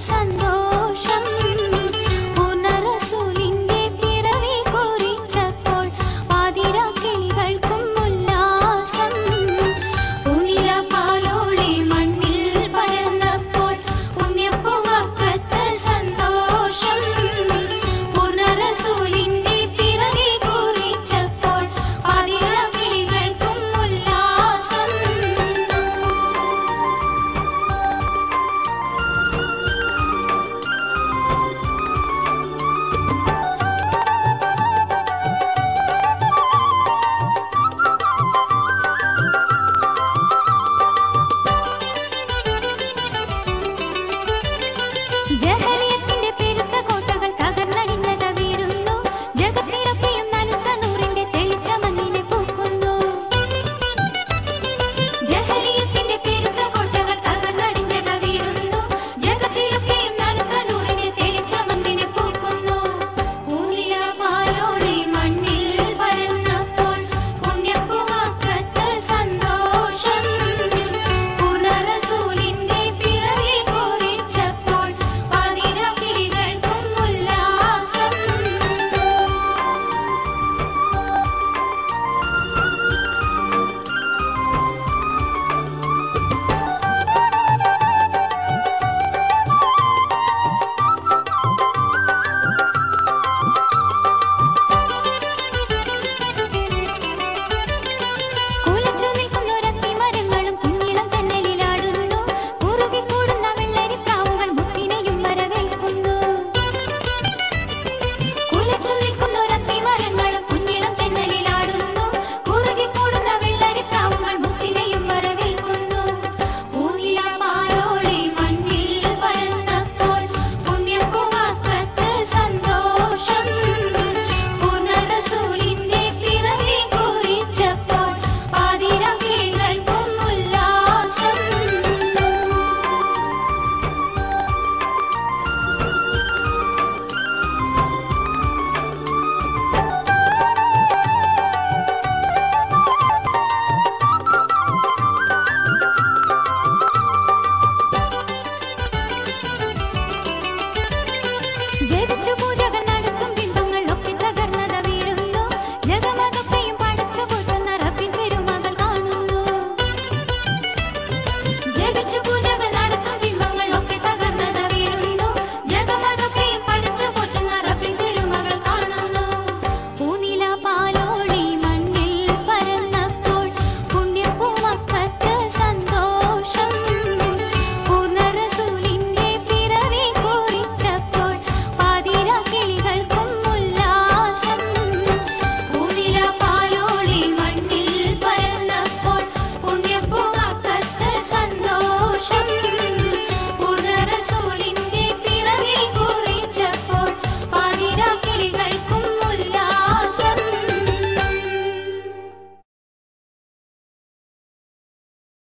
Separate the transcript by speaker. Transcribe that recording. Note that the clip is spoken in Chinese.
Speaker 1: 算了。bitch